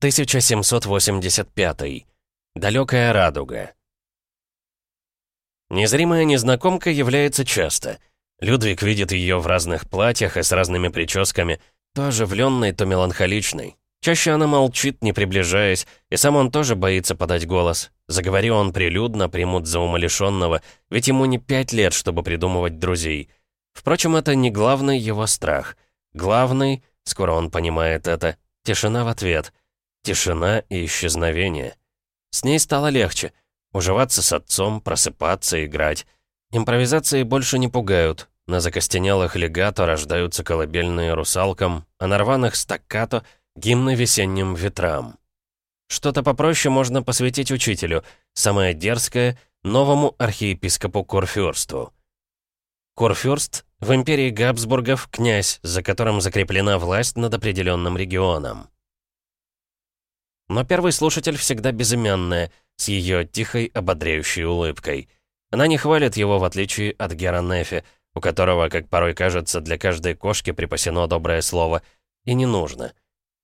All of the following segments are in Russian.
1785. Далекая радуга. Незримая незнакомка является часто. Людвиг видит ее в разных платьях и с разными прическами, то оживленной, то меланхоличной. Чаще она молчит, не приближаясь, и сам он тоже боится подать голос. Заговорил он прилюдно, примут за умалишенного, ведь ему не пять лет, чтобы придумывать друзей. Впрочем, это не главный его страх. Главный, скоро он понимает это, тишина в ответ. Тишина и исчезновение. С ней стало легче. Уживаться с отцом, просыпаться, играть. Импровизации больше не пугают. На закостенелых легато рождаются колыбельные русалкам, а на рваных стаккато — гимны весенним ветрам. Что-то попроще можно посвятить учителю, самое дерзкое — новому архиепископу Курфюрсту. Курфюрст — в империи Габсбургов князь, за которым закреплена власть над определенным регионом. Но первый слушатель всегда безымянная, с ее тихой, ободряющей улыбкой. Она не хвалит его, в отличие от Гера Нефи, у которого, как порой кажется, для каждой кошки припасено доброе слово, и не нужно.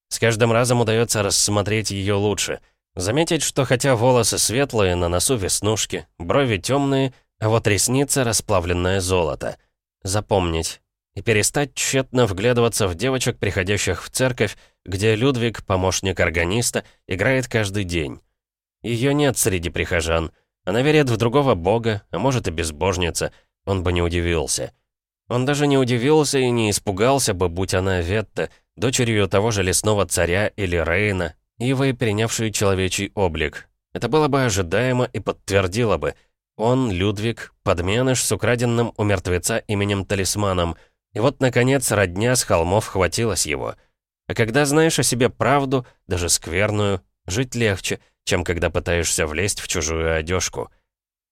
С каждым разом удается рассмотреть ее лучше. Заметить, что хотя волосы светлые, на носу веснушки, брови темные, а вот ресница расплавленное золото. Запомнить. И перестать тщетно вглядываться в девочек, приходящих в церковь, где Людвиг, помощник органиста, играет каждый день. Ее нет среди прихожан. Она верит в другого бога, а может и безбожница. Он бы не удивился. Он даже не удивился и не испугался бы, будь она Ветта, дочерью того же лесного царя или Рейна, Ивой, принявшей человечий облик. Это было бы ожидаемо и подтвердило бы. Он, Людвиг, подменыш с украденным у мертвеца именем Талисманом. И вот, наконец, родня с холмов хватилась его. А когда знаешь о себе правду, даже скверную, жить легче, чем когда пытаешься влезть в чужую одежку.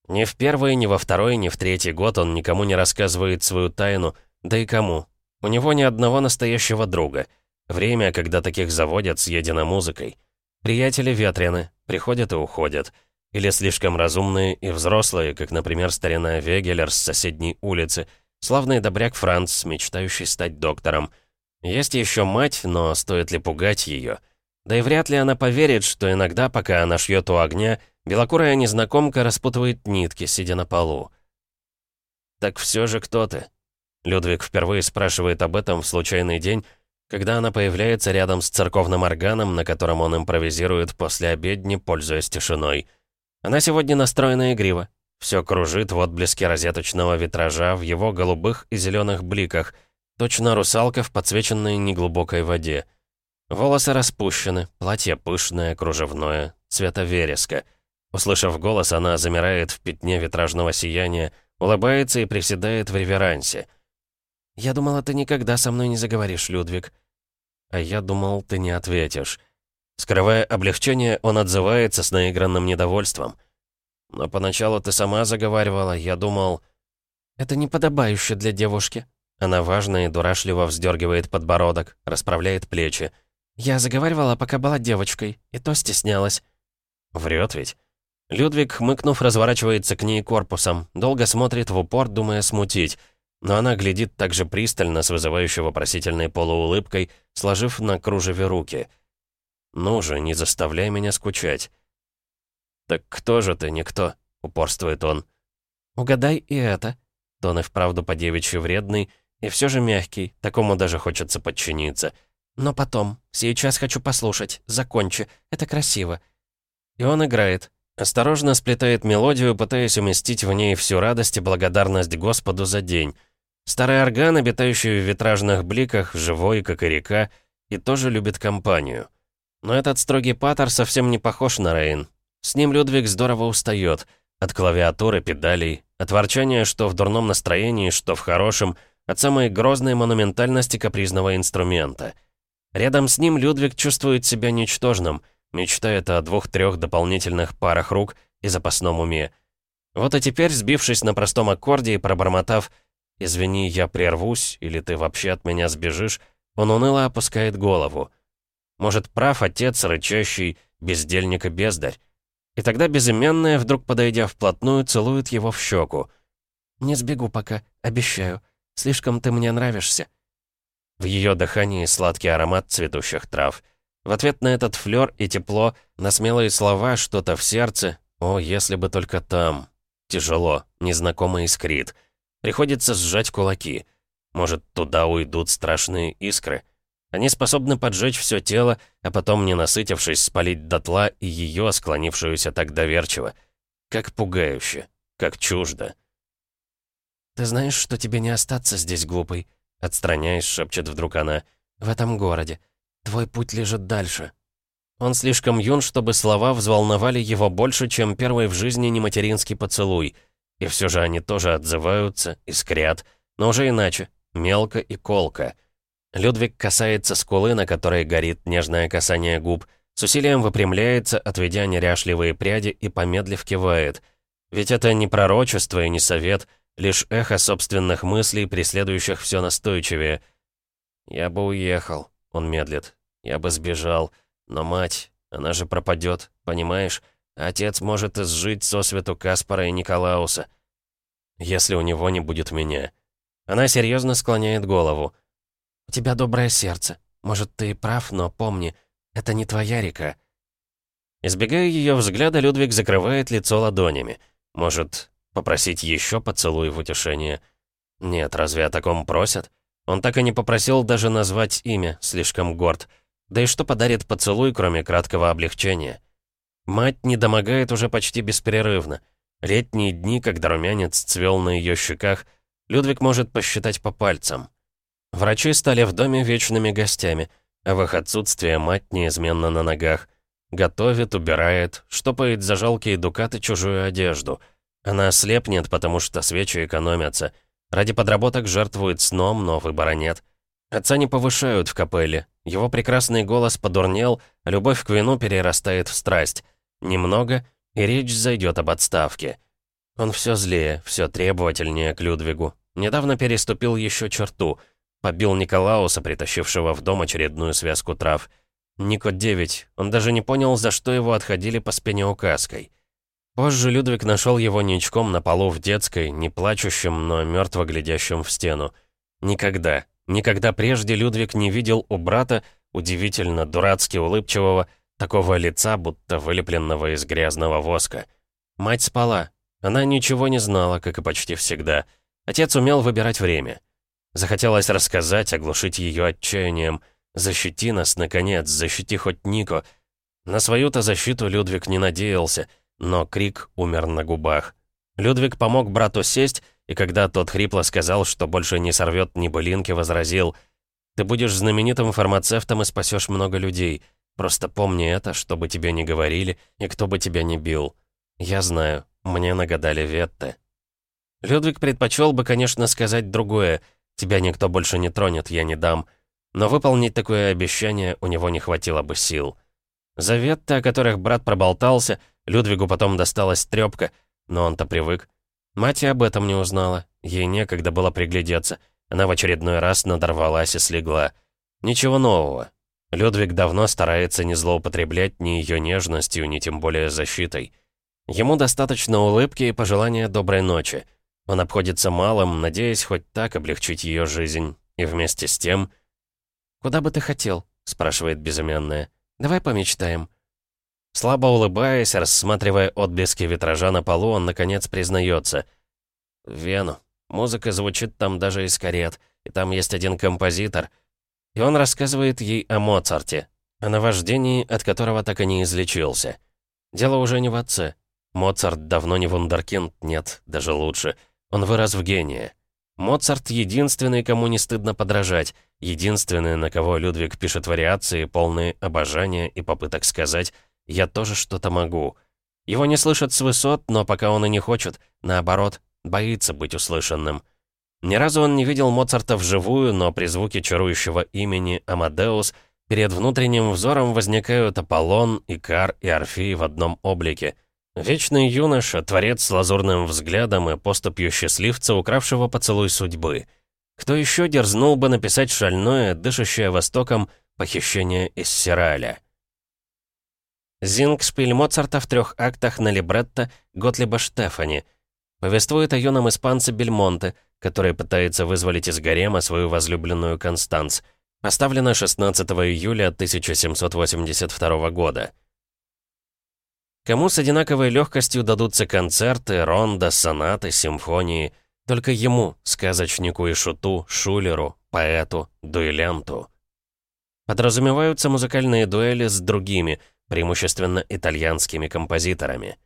Ни в первый, ни во второй, ни в третий год он никому не рассказывает свою тайну, да и кому. У него ни одного настоящего друга. Время, когда таких заводят, съедено музыкой. Приятели ветрены, приходят и уходят. Или слишком разумные и взрослые, как, например, старина Вегелер с соседней улицы, славный добряк Франц, мечтающий стать доктором. Есть еще мать, но стоит ли пугать ее? Да и вряд ли она поверит, что иногда, пока она шьет у огня, белокурая незнакомка распутывает нитки, сидя на полу. «Так все же кто ты?» Людвиг впервые спрашивает об этом в случайный день, когда она появляется рядом с церковным органом, на котором он импровизирует после обедни, пользуясь тишиной. Она сегодня настроена игриво. Все кружит в отблеске розеточного витража в его голубых и зеленых бликах, точно русалка в подсвеченной неглубокой воде. Волосы распущены, платье пышное, кружевное, цвета вереска. Услышав голос, она замирает в пятне витражного сияния, улыбается и приседает в реверансе — «Я думала, ты никогда со мной не заговоришь, Людвиг». «А я думал, ты не ответишь». Скрывая облегчение, он отзывается с наигранным недовольством. «Но поначалу ты сама заговаривала, я думал...» «Это неподобающе для девушки». Она важно и дурашливо вздергивает подбородок, расправляет плечи. «Я заговаривала, пока была девочкой, и то стеснялась». Врет ведь. Людвиг, хмыкнув, разворачивается к ней корпусом, долго смотрит в упор, думая смутить — но она глядит так же пристально, с вызывающей вопросительной полуулыбкой, сложив на кружеве руки. «Ну же, не заставляй меня скучать». «Так кто же ты, никто?» — упорствует он. «Угадай и это». Тон и вправду по-девичьи вредный, и все же мягкий, такому даже хочется подчиниться. «Но потом, сейчас хочу послушать, закончи, это красиво». И он играет, осторожно сплетает мелодию, пытаясь уместить в ней всю радость и благодарность Господу за день — Старый орган, обитающий в витражных бликах, живой, как и река, и тоже любит компанию. Но этот строгий патер совсем не похож на Рейн. С ним Людвиг здорово устает. От клавиатуры, педалей, от ворчания, что в дурном настроении, что в хорошем, от самой грозной монументальности капризного инструмента. Рядом с ним Людвиг чувствует себя ничтожным, мечтает о двух-трех дополнительных парах рук и запасном уме. Вот и теперь, сбившись на простом аккорде и пробормотав «Извини, я прервусь, или ты вообще от меня сбежишь», он уныло опускает голову. Может, прав отец, рычащий, бездельник и бездарь. И тогда безымянная, вдруг подойдя вплотную, целует его в щеку. «Не сбегу пока, обещаю. Слишком ты мне нравишься». В ее дыхании сладкий аромат цветущих трав. В ответ на этот флёр и тепло, на смелые слова, что-то в сердце. О, если бы только там. Тяжело, незнакомо искрит. Приходится сжать кулаки. Может, туда уйдут страшные искры. Они способны поджечь все тело, а потом, не насытившись, спалить дотла и ее, склонившуюся так доверчиво. Как пугающе, как чуждо. «Ты знаешь, что тебе не остаться здесь, глупый?» Отстраняясь, шепчет вдруг она. «В этом городе. Твой путь лежит дальше». Он слишком юн, чтобы слова взволновали его больше, чем первый в жизни нематеринский поцелуй. И все же они тоже отзываются, искрят, но уже иначе, мелко и колко. Людвиг касается скулы, на которой горит нежное касание губ, с усилием выпрямляется, отведя неряшливые пряди и помедлив кивает. Ведь это не пророчество и не совет, лишь эхо собственных мыслей, преследующих все настойчивее. «Я бы уехал», — он медлит. «Я бы сбежал. Но мать, она же пропадет, понимаешь? Отец может изжить сосвету Каспара и Николауса. Если у него не будет меня». Она серьезно склоняет голову. «У тебя доброе сердце. Может, ты и прав, но помни, это не твоя река». Избегая ее взгляда, Людвиг закрывает лицо ладонями. Может, попросить еще поцелуй в утешение? Нет, разве о таком просят? Он так и не попросил даже назвать имя, слишком горд. Да и что подарит поцелуй, кроме краткого облегчения? Мать не домогает уже почти беспрерывно. Летние дни, когда румянец цвел на ее щеках, Людвиг может посчитать по пальцам. Врачи стали в доме вечными гостями, а в их отсутствие мать неизменно на ногах. Готовит, убирает, штопает за жалкие дукаты чужую одежду. Она ослепнет, потому что свечи экономятся. Ради подработок жертвует сном, но выбора нет. Отца не повышают в капелле. Его прекрасный голос подурнел, а любовь к вину перерастает в страсть. Немного, и речь зайдет об отставке. Он все злее, все требовательнее к Людвигу. Недавно переступил еще черту — Побил Николауса, притащившего в дом очередную связку трав. Нико-9. Он даже не понял, за что его отходили по спине указкой. Позже Людвиг нашел его ничком на полу в детской, не плачущим, но мертво глядящим в стену. Никогда, никогда прежде Людвиг не видел у брата, удивительно дурацки улыбчивого, такого лица, будто вылепленного из грязного воска. Мать спала. Она ничего не знала, как и почти всегда. Отец умел выбирать время. Захотелось рассказать, оглушить ее отчаянием. «Защити нас, наконец, защити хоть Нико». На свою-то защиту Людвиг не надеялся, но крик умер на губах. Людвиг помог брату сесть, и когда тот хрипло сказал, что больше не сорвет ни былинки, возразил, «Ты будешь знаменитым фармацевтом и спасешь много людей. Просто помни это, что бы тебе ни говорили, и кто бы тебя ни бил. Я знаю, мне нагадали Ветте». Людвиг предпочел бы, конечно, сказать другое — Тебя никто больше не тронет, я не дам. Но выполнить такое обещание у него не хватило бы сил. Заветы, о которых брат проболтался, Людвигу потом досталась трёпка, но он-то привык. Мать и об этом не узнала, ей некогда было приглядеться. Она в очередной раз надорвалась и слегла. Ничего нового. Людвиг давно старается не злоупотреблять ни ее нежностью, ни тем более защитой. Ему достаточно улыбки и пожелания доброй ночи. Он обходится малым, надеясь хоть так облегчить ее жизнь. И вместе с тем... «Куда бы ты хотел?» — спрашивает безымянная. «Давай помечтаем». Слабо улыбаясь, рассматривая отблески витража на полу, он, наконец, признается. «Вену. Музыка звучит там даже из карет, и там есть один композитор». И он рассказывает ей о Моцарте, о наваждении, от которого так и не излечился. Дело уже не в отце. Моцарт давно не вундеркинд, нет, даже лучше — он вырос в гения. Моцарт — единственный, кому не стыдно подражать, единственный, на кого Людвиг пишет вариации, полные обожания и попыток сказать «я тоже что-то могу». Его не слышат с высот, но пока он и не хочет, наоборот, боится быть услышанным. Ни разу он не видел Моцарта вживую, но при звуке чарующего имени Амадеус перед внутренним взором возникают Аполлон, Икар и Орфей в одном облике — Вечный юноша, творец с лазурным взглядом и поступью счастливца, укравшего поцелуй судьбы. Кто еще дерзнул бы написать шальное, дышащее востоком, похищение из Сираля? Зингшпиль Моцарта в трех актах на либретто Готлиба Штефани. Повествует о юном испанце Бельмонте, который пытается вызволить из гарема свою возлюбленную Констанс. Поставлено 16 июля 1782 года. Кому с одинаковой легкостью дадутся концерты, ронда, сонаты, симфонии. Только ему, сказочнику и шуту, шулеру, поэту, дуэлянту. Подразумеваются музыкальные дуэли с другими, преимущественно итальянскими композиторами.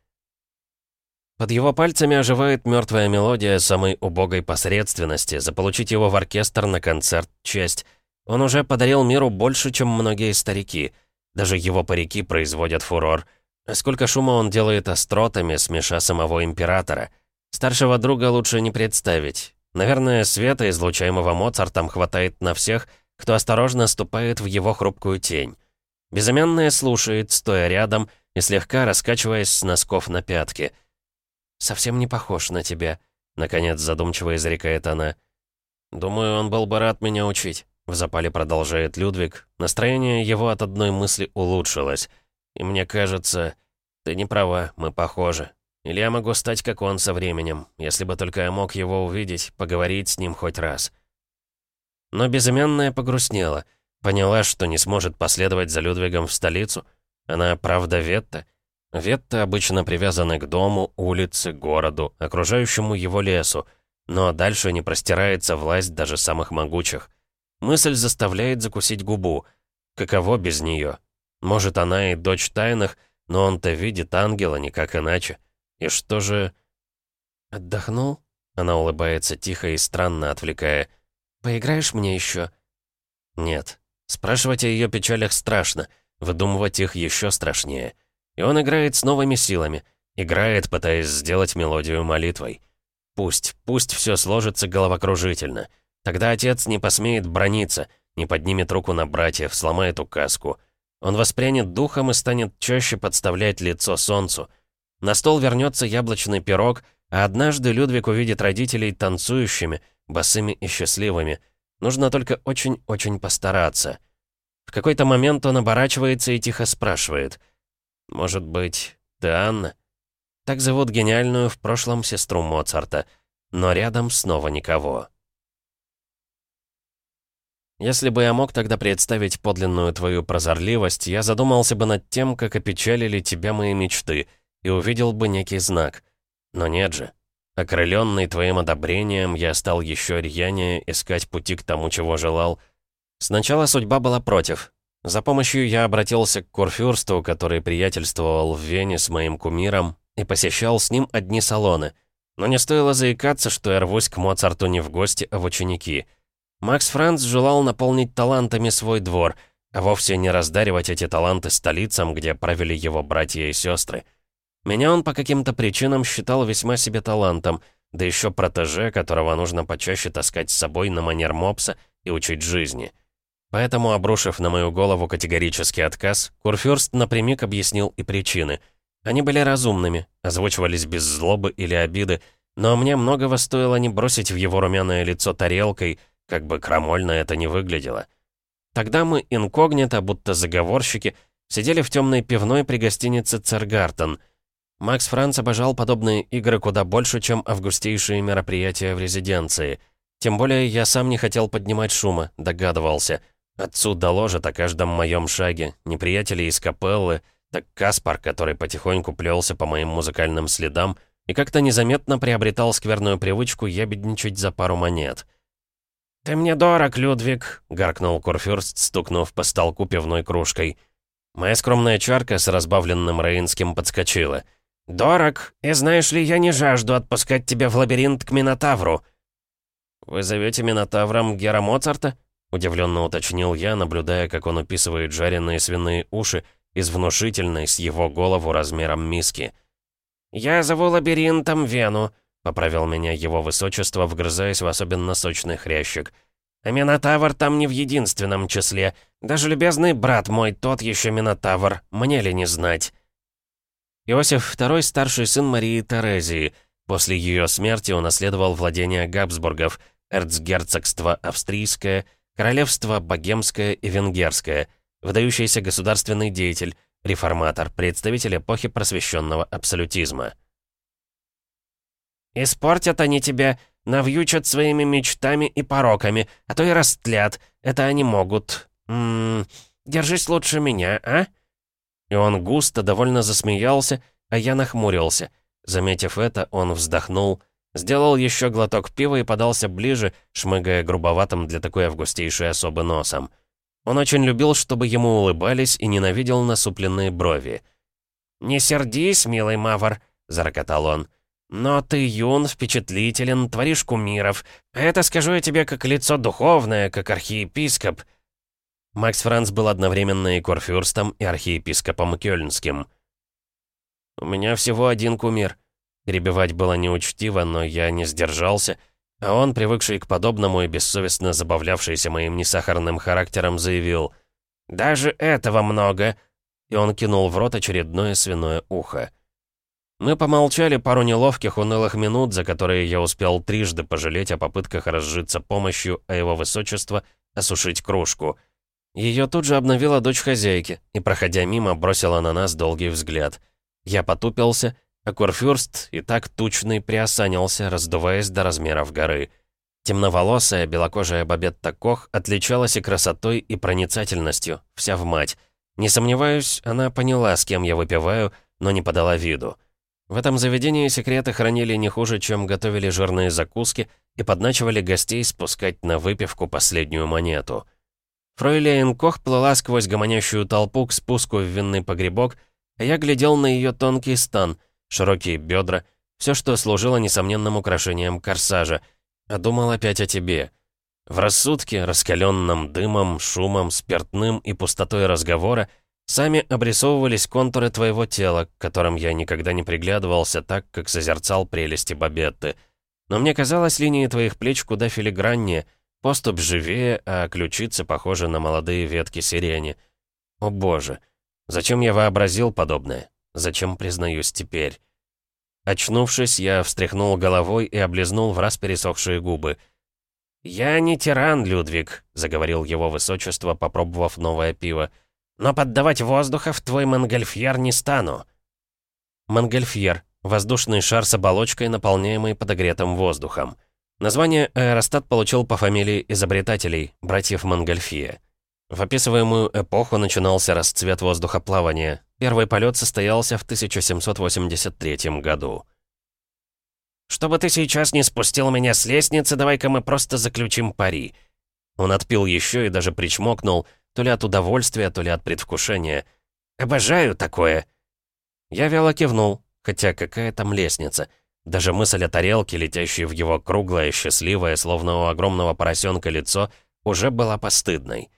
Под его пальцами оживает мертвая мелодия самой убогой посредственности. Заполучить его в оркестр на концерт — честь. Он уже подарил миру больше, чем многие старики. Даже его парики производят фурор. А сколько шума он делает остротами, смеша самого императора. Старшего друга лучше не представить. Наверное, света, излучаемого Моцартом, хватает на всех, кто осторожно ступает в его хрупкую тень. Безымянная слушает, стоя рядом и слегка раскачиваясь с носков на пятки — совсем не похож на тебя», — наконец задумчиво изрекает она. «Думаю, он был бы рад меня учить», — в запале продолжает Людвиг. Настроение его от одной мысли улучшилось. «И мне кажется, ты не права, мы похожи. Или я могу стать как он со временем, если бы только я мог его увидеть, поговорить с ним хоть раз». Но безымянная погрустнела, поняла, что не сможет последовать за Людвигом в столицу. Она правда Ветта, Ветты обычно привязаны к дому, улице, городу, окружающему его лесу, но дальше не простирается власть даже самых могучих. Мысль заставляет закусить губу. Каково без нее? Может, она и дочь тайных, но он-то видит ангела никак иначе. И что же... «Отдохнул?» Она улыбается тихо и странно, отвлекая. «Поиграешь мне еще?» «Нет. Спрашивать о ее печалях страшно, выдумывать их еще страшнее». И он играет с новыми силами. Играет, пытаясь сделать мелодию молитвой. Пусть, пусть все сложится головокружительно. Тогда отец не посмеет брониться, не поднимет руку на братьев, сломает указку. Он воспрянет духом и станет чаще подставлять лицо солнцу. На стол вернется яблочный пирог, а однажды Людвиг увидит родителей танцующими, босыми и счастливыми. Нужно только очень-очень постараться. В какой-то момент он оборачивается и тихо спрашивает. Может быть, ты Анна? Так зовут гениальную в прошлом сестру Моцарта, но рядом снова никого. Если бы я мог тогда представить подлинную твою прозорливость, я задумался бы над тем, как опечалили тебя мои мечты, и увидел бы некий знак. Но нет же. Окрыленный твоим одобрением, я стал еще рьянее искать пути к тому, чего желал. Сначала судьба была против, за помощью я обратился к Курфюрсту, который приятельствовал в Вене с моим кумиром и посещал с ним одни салоны. Но не стоило заикаться, что я рвусь к Моцарту не в гости, а в ученики. Макс Франц желал наполнить талантами свой двор, а вовсе не раздаривать эти таланты столицам, где правили его братья и сестры. Меня он по каким-то причинам считал весьма себе талантом, да еще протеже, которого нужно почаще таскать с собой на манер мопса и учить жизни. Поэтому, обрушив на мою голову категорический отказ, Курфюрст напрямик объяснил и причины. Они были разумными, озвучивались без злобы или обиды, но мне многого стоило не бросить в его румяное лицо тарелкой, как бы крамольно это ни выглядело. Тогда мы инкогнито, будто заговорщики, сидели в темной пивной при гостинице «Цергартен». Макс Франц обожал подобные игры куда больше, чем августейшие мероприятия в резиденции. Тем более я сам не хотел поднимать шума, догадывался — Отцу доложат о каждом моем шаге, неприятели из капеллы, так Каспар, который потихоньку плелся по моим музыкальным следам и как-то незаметно приобретал скверную привычку ябедничать за пару монет. «Ты мне дорог, Людвиг!» — гаркнул Курфюрст, стукнув по столку пивной кружкой. Моя скромная чарка с разбавленным рейнским подскочила. «Дорог, и знаешь ли, я не жажду отпускать тебя в лабиринт к Минотавру». «Вы зовете Минотавром Гера Моцарта?» Удивленно уточнил я, наблюдая, как он уписывает жареные свиные уши из внушительной с его голову размером миски. «Я зову лабиринтом Вену», — поправил меня его высочество, вгрызаясь в особенно сочный хрящик. «А Минотавр там не в единственном числе. Даже любезный брат мой, тот еще Минотавр, мне ли не знать?» Иосиф II — старший сын Марии Терезии. После ее смерти унаследовал владение Габсбургов, эрцгерцогство австрийское — Королевство Богемское и Венгерское, выдающийся государственный деятель, реформатор, представитель эпохи просвещенного абсолютизма. «Испортят они тебя, Навьючат своими мечтами и пороками, а то и растлят. Это они могут. Ммм, держись лучше меня, а?» И он густо, довольно засмеялся, а я нахмурился. Заметив это, он вздохнул, сделал еще глоток пива и подался ближе, шмыгая грубоватым для такой августейшей особы носом. Он очень любил, чтобы ему улыбались и ненавидел насупленные брови. «Не сердись, милый Мавр», — зарокотал он. «Но ты юн, впечатлителен, творишь кумиров. Это скажу я тебе как лицо духовное, как архиепископ». Макс Франц был одновременно и корфюрстом, и архиепископом Кёльнским. «У меня всего один кумир». Перебивать было неучтиво, но я не сдержался, а он, привыкший к подобному и бессовестно забавлявшийся моим несахарным характером, заявил «Даже этого много!» И он кинул в рот очередное свиное ухо. Мы помолчали пару неловких, унылых минут, за которые я успел трижды пожалеть о попытках разжиться помощью, а его высочество — осушить кружку. Ее тут же обновила дочь хозяйки и, проходя мимо, бросила на нас долгий взгляд. Я потупился, а Курфюрст и так тучный приосанился, раздуваясь до размеров горы. Темноволосая, белокожая Бабетта Кох отличалась и красотой, и проницательностью, вся в мать. Не сомневаюсь, она поняла, с кем я выпиваю, но не подала виду. В этом заведении секреты хранили не хуже, чем готовили жирные закуски и подначивали гостей спускать на выпивку последнюю монету. Фройляйн Кох плыла сквозь гомонящую толпу к спуску в винный погребок, а я глядел на ее тонкий стан, широкие бедра, все, что служило несомненным украшением корсажа, а думал опять о тебе. В рассудке, раскаленном дымом, шумом, спиртным и пустотой разговора, Сами обрисовывались контуры твоего тела, к которым я никогда не приглядывался так, как созерцал прелести Бабетты. Но мне казалось, линии твоих плеч куда филиграннее, поступ живее, а ключицы похожи на молодые ветки сирени. О боже, зачем я вообразил подобное? Зачем признаюсь теперь? Очнувшись, я встряхнул головой и облизнул в раз пересохшие губы. «Я не тиран, Людвиг», — заговорил его высочество, попробовав новое пиво. Но поддавать воздуха в твой монгольфьер не стану». Монгольфьер — воздушный шар с оболочкой, наполняемый подогретым воздухом. Название аэростат получил по фамилии изобретателей, братьев Монгольфье. В описываемую эпоху начинался расцвет воздухоплавания. Первый полет состоялся в 1783 году. «Чтобы ты сейчас не спустил меня с лестницы, давай-ка мы просто заключим пари». Он отпил еще и даже причмокнул — то ли от удовольствия, то ли от предвкушения. «Обожаю такое!» Я вяло кивнул, хотя какая там лестница. Даже мысль о тарелке, летящей в его круглое, счастливое, словно у огромного поросенка лицо, уже была постыдной.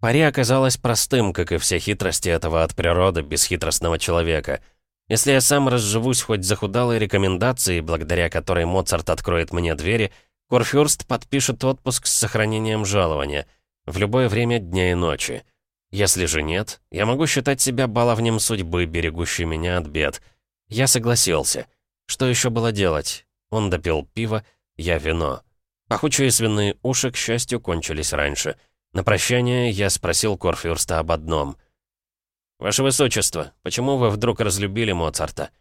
Пари оказалось простым, как и все хитрости этого от природы бесхитростного человека. Если я сам разживусь хоть захудалой рекомендацией, благодаря которой Моцарт откроет мне двери, Курфюрст подпишет отпуск с сохранением жалования — в любое время дня и ночи. Если же нет, я могу считать себя баловнем судьбы, берегущей меня от бед. Я согласился. Что еще было делать? Он допил пиво, я вино. Пахучие свиные уши, к счастью, кончились раньше. На прощание я спросил Корфюрста об одном. «Ваше Высочество, почему вы вдруг разлюбили Моцарта?»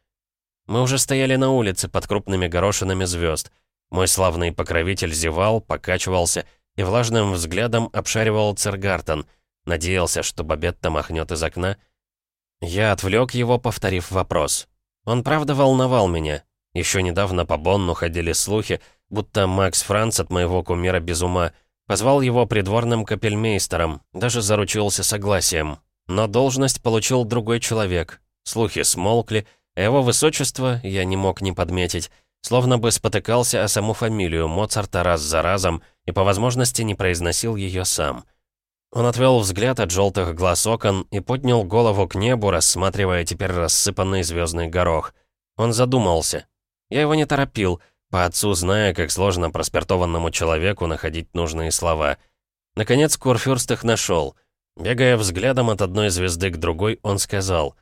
Мы уже стояли на улице под крупными горошинами звезд. Мой славный покровитель зевал, покачивался и влажным взглядом обшаривал Цергартен, надеялся, что Бабетта махнет из окна. Я отвлек его, повторив вопрос. Он правда волновал меня. Еще недавно по Бонну ходили слухи, будто Макс Франц от моего кумира без ума позвал его придворным капельмейстером, даже заручился согласием. Но должность получил другой человек. Слухи смолкли, а его высочество, я не мог не подметить, словно бы спотыкался о саму фамилию Моцарта раз за разом и по возможности не произносил ее сам. Он отвел взгляд от желтых глаз окон и поднял голову к небу, рассматривая теперь рассыпанный звездный горох. Он задумался. Я его не торопил, по отцу зная, как сложно проспиртованному человеку находить нужные слова. Наконец Курфюрст их нашел. Бегая взглядом от одной звезды к другой, он сказал.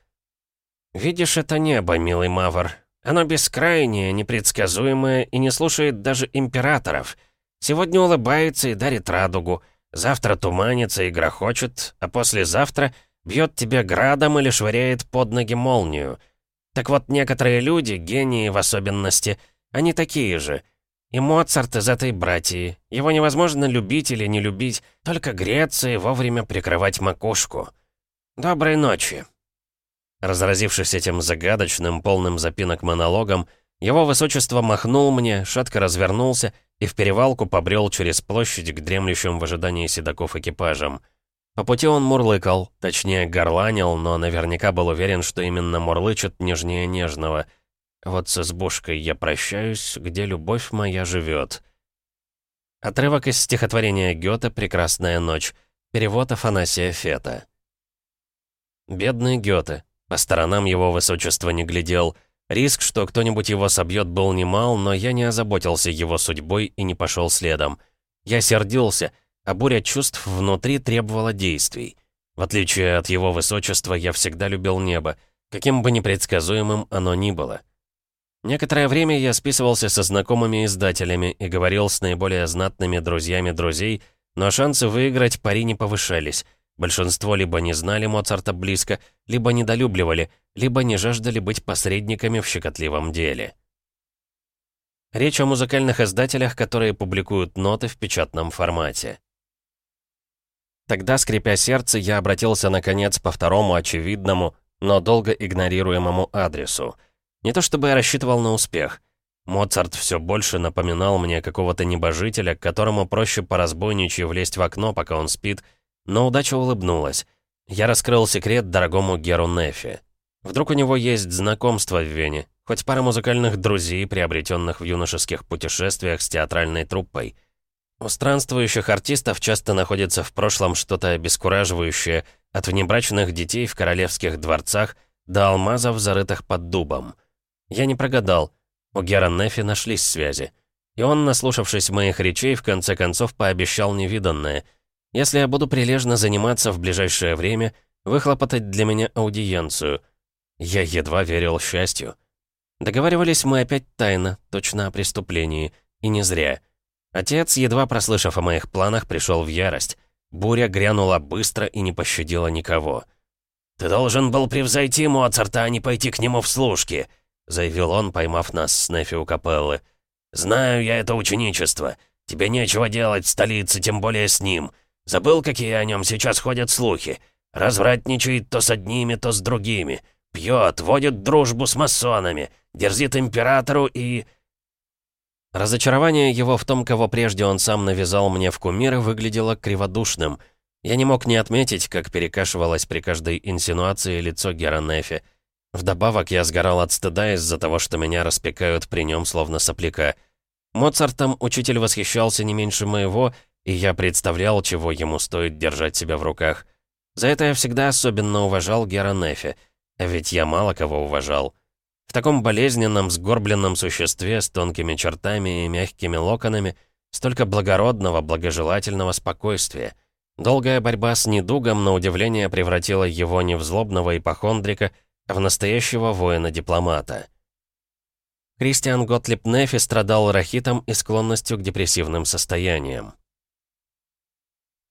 «Видишь это небо, милый Мавр? Оно бескрайнее, непредсказуемое и не слушает даже императоров». Сегодня улыбается и дарит радугу, завтра туманится и грохочет, а послезавтра бьет тебя градом или швыряет под ноги молнию. Так вот, некоторые люди, гении в особенности, они такие же. И Моцарт из этой братьи. Его невозможно любить или не любить, только греться и вовремя прикрывать макушку. Доброй ночи». Разразившись этим загадочным, полным запинок монологом, его высочество махнул мне, шатко развернулся и в перевалку побрел через площадь к дремлющим в ожидании седаков экипажам. По пути он мурлыкал, точнее горланил, но наверняка был уверен, что именно мурлычет нежнее нежного. «Вот с избушкой я прощаюсь, где любовь моя живет». Отрывок из стихотворения Гёте «Прекрасная ночь». Перевод Афанасия Фета. Бедный Гёте. По сторонам его высочество не глядел. Риск, что кто-нибудь его собьет, был немал, но я не озаботился его судьбой и не пошел следом. Я сердился — а буря чувств внутри требовала действий. В отличие от его высочества, я всегда любил небо, каким бы непредсказуемым оно ни было. Некоторое время я списывался со знакомыми издателями и говорил с наиболее знатными друзьями друзей, но шансы выиграть пари не повышались. Большинство либо не знали Моцарта близко, либо недолюбливали, либо не жаждали быть посредниками в щекотливом деле. Речь о музыкальных издателях, которые публикуют ноты в печатном формате. Тогда, скрипя сердце, я обратился, наконец, по второму очевидному, но долго игнорируемому адресу. Не то чтобы я рассчитывал на успех. Моцарт все больше напоминал мне какого-то небожителя, которому проще по разбойничьи влезть в окно, пока он спит, но удача улыбнулась. Я раскрыл секрет дорогому Геру Нефи. Вдруг у него есть знакомство в Вене, хоть пара музыкальных друзей, приобретенных в юношеских путешествиях с театральной труппой — у странствующих артистов часто находится в прошлом что-то обескураживающее, от внебрачных детей в королевских дворцах до алмазов, зарытых под дубом. Я не прогадал. У Гера Нефи нашлись связи. И он, наслушавшись моих речей, в конце концов пообещал невиданное. Если я буду прилежно заниматься в ближайшее время, выхлопотать для меня аудиенцию. Я едва верил счастью. Договаривались мы опять тайно, точно о преступлении. И не зря. Отец, едва прослышав о моих планах, пришел в ярость. Буря грянула быстро и не пощадила никого. «Ты должен был превзойти Моцарта, а не пойти к нему в служки», заявил он, поймав нас с Нефи у капеллы. «Знаю я это ученичество. Тебе нечего делать в столице, тем более с ним. Забыл, какие о нем сейчас ходят слухи. Развратничает то с одними, то с другими. Пьет, водит дружбу с масонами, дерзит императору и...» Разочарование его в том, кого прежде он сам навязал мне в кумиры, выглядело криводушным. Я не мог не отметить, как перекашивалось при каждой инсинуации лицо Геронефи. Вдобавок я сгорал от стыда из-за того, что меня распекают при нем словно сопляка. Моцартом учитель восхищался не меньше моего, и я представлял, чего ему стоит держать себя в руках. За это я всегда особенно уважал Геронефи, а ведь я мало кого уважал. В таком болезненном, сгорбленном существе с тонкими чертами и мягкими локонами столько благородного, благожелательного спокойствия. Долгая борьба с недугом, на удивление, превратила его не в злобного ипохондрика, а в настоящего воина-дипломата. Кристиан Готлип Нефи страдал рахитом и склонностью к депрессивным состояниям.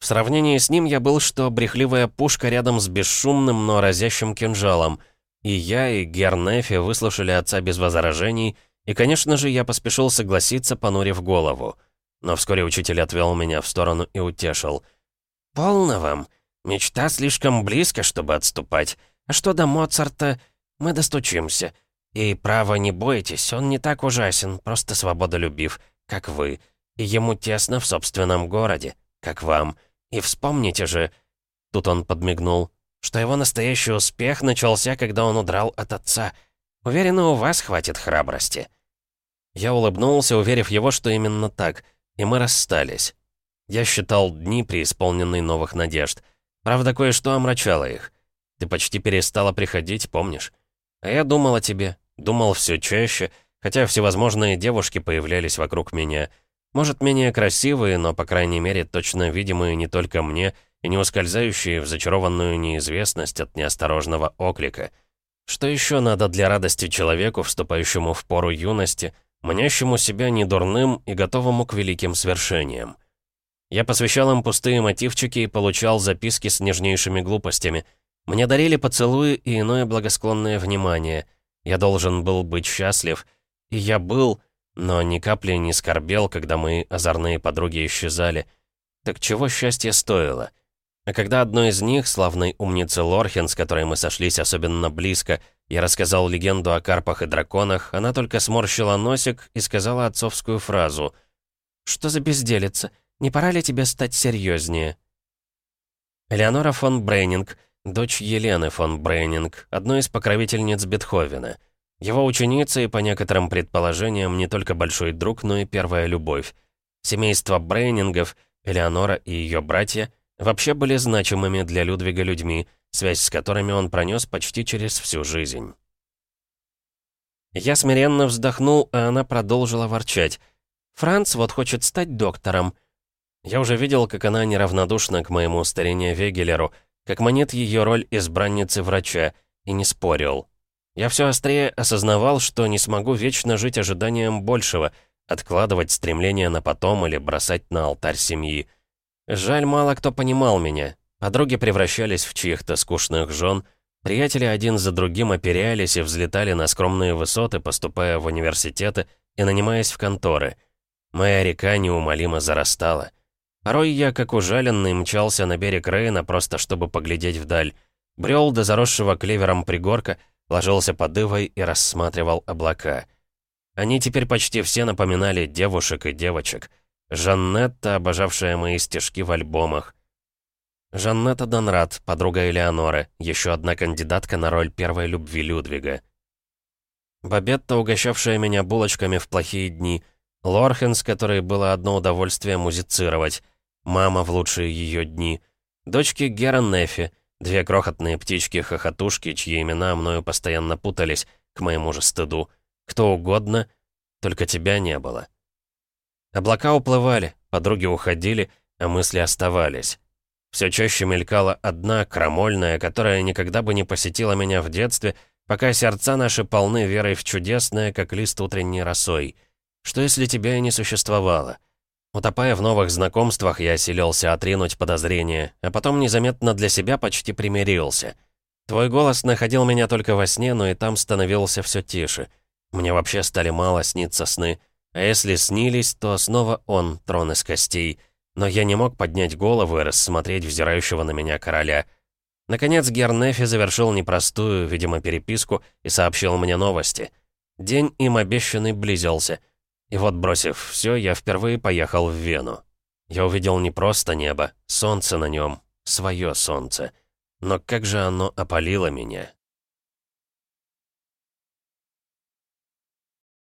В сравнении с ним я был, что брехливая пушка рядом с бесшумным, но разящим кинжалом — и я, и Гернефи выслушали отца без возражений, и, конечно же, я поспешил согласиться, понурив голову. Но вскоре учитель отвел меня в сторону и утешил. «Полно вам. Мечта слишком близко, чтобы отступать. А что до Моцарта, мы достучимся. И, право, не бойтесь, он не так ужасен, просто свободолюбив, как вы. И ему тесно в собственном городе, как вам. И вспомните же...» Тут он подмигнул что его настоящий успех начался, когда он удрал от отца. Уверена, у вас хватит храбрости». Я улыбнулся, уверив его, что именно так, и мы расстались. Я считал дни, преисполненные новых надежд. Правда, кое-что омрачало их. Ты почти перестала приходить, помнишь? А я думал о тебе, думал все чаще, хотя всевозможные девушки появлялись вокруг меня. Может, менее красивые, но, по крайней мере, точно видимые не только мне — и не ускользающие в зачарованную неизвестность от неосторожного оклика. Что еще надо для радости человеку, вступающему в пору юности, манящему себя недурным и готовому к великим свершениям? Я посвящал им пустые мотивчики и получал записки с нежнейшими глупостями. Мне дарили поцелуи и иное благосклонное внимание. Я должен был быть счастлив. И я был, но ни капли не скорбел, когда мои озорные подруги исчезали. Так чего счастье стоило? А когда одной из них, славной умнице Лорхен, с которой мы сошлись особенно близко, я рассказал легенду о карпах и драконах, она только сморщила носик и сказала отцовскую фразу. «Что за безделица? Не пора ли тебе стать серьезнее?» Элеонора фон Брейнинг, дочь Елены фон Брейнинг, одной из покровительниц Бетховена. Его ученица и, по некоторым предположениям, не только большой друг, но и первая любовь. Семейство Брейнингов, Элеонора и ее братья, вообще были значимыми для Людвига людьми, связь с которыми он пронес почти через всю жизнь. Я смиренно вздохнул, а она продолжила ворчать. «Франц вот хочет стать доктором». Я уже видел, как она неравнодушна к моему старине Вегелеру, как манит ее роль избранницы врача, и не спорил. Я все острее осознавал, что не смогу вечно жить ожиданием большего, откладывать стремление на потом или бросать на алтарь семьи. Жаль, мало кто понимал меня. Подруги превращались в чьих-то скучных жен, приятели один за другим оперялись и взлетали на скромные высоты, поступая в университеты и нанимаясь в конторы. Моя река неумолимо зарастала. Порой я, как ужаленный, мчался на берег Рейна, просто чтобы поглядеть вдаль. Брел до заросшего клевером пригорка, ложился под ивой и рассматривал облака. Они теперь почти все напоминали девушек и девочек. Жаннетта, обожавшая мои стишки в альбомах. Жаннетта Донрад, подруга Элеоноры, еще одна кандидатка на роль первой любви Людвига. Бабетта, угощавшая меня булочками в плохие дни. Лорхен, с которой было одно удовольствие музицировать. Мама в лучшие ее дни. Дочки Гера Нефи, Две крохотные птички-хохотушки, чьи имена мною постоянно путались, к моему же стыду. Кто угодно, только тебя не было. Облака уплывали, подруги уходили, а мысли оставались. Все чаще мелькала одна, крамольная, которая никогда бы не посетила меня в детстве, пока сердца наши полны верой в чудесное, как лист утренней росой. Что если тебя и не существовало? Утопая в новых знакомствах, я осилился отринуть подозрения, а потом незаметно для себя почти примирился. Твой голос находил меня только во сне, но и там становился все тише. Мне вообще стали мало сниться сны. А если снились, то снова он, трон из костей. Но я не мог поднять голову и рассмотреть взирающего на меня короля. Наконец Гернефи завершил непростую, видимо, переписку и сообщил мне новости. День им обещанный близился — и вот, бросив все, я впервые поехал в Вену. Я увидел не просто небо, солнце на нем, свое солнце. Но как же оно опалило меня.